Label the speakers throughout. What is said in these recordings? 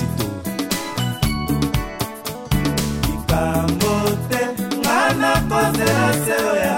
Speaker 1: éxito likambo te
Speaker 2: nga nakozela se oya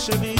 Speaker 1: questioning.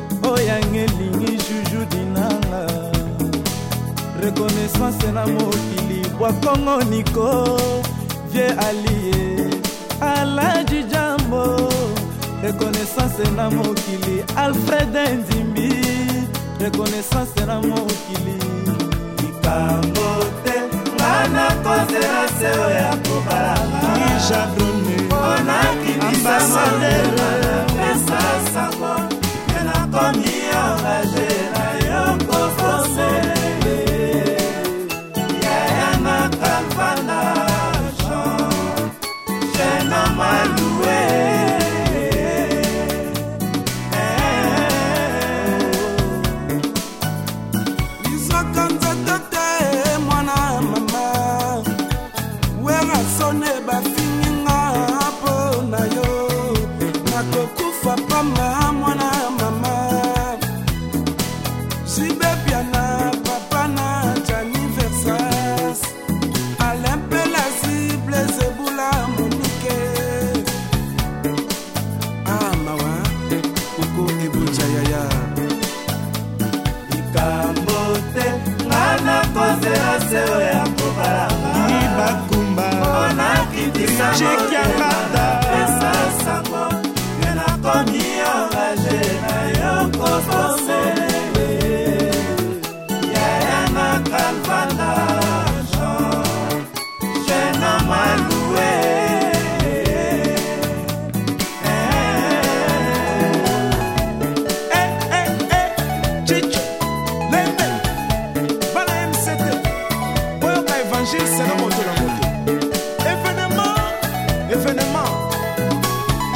Speaker 3: oyanga elingi jujudi nanga rekonaissance na mokili bwakongo niko vie alie alaji jambo rekonaissance na mokili alfred ndimbi rekonaissance na mokili likambo te nga na
Speaker 2: konseraseo ya kobalanga ijadone onakimisa mandela dun, magic, your magic.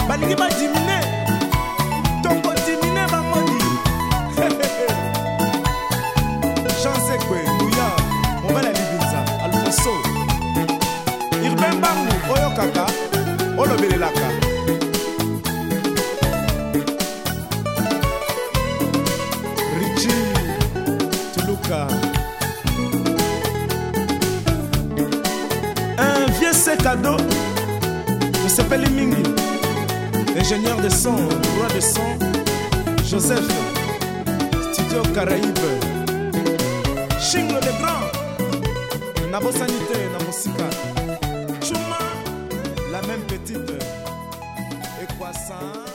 Speaker 1: balingi badimine tongodimine bamoni jean sekwe kuya mobala libinza alfonso irbe mbangu oyokaka olobelelaka richi tuluka un vieux sekado osepeli mingi ingénieur de son, roi de son, Joseph, Studio Caraïbe, Chingle de Grand, Nabo Sanité, Namosika, Chuma, la même petite, et croissant.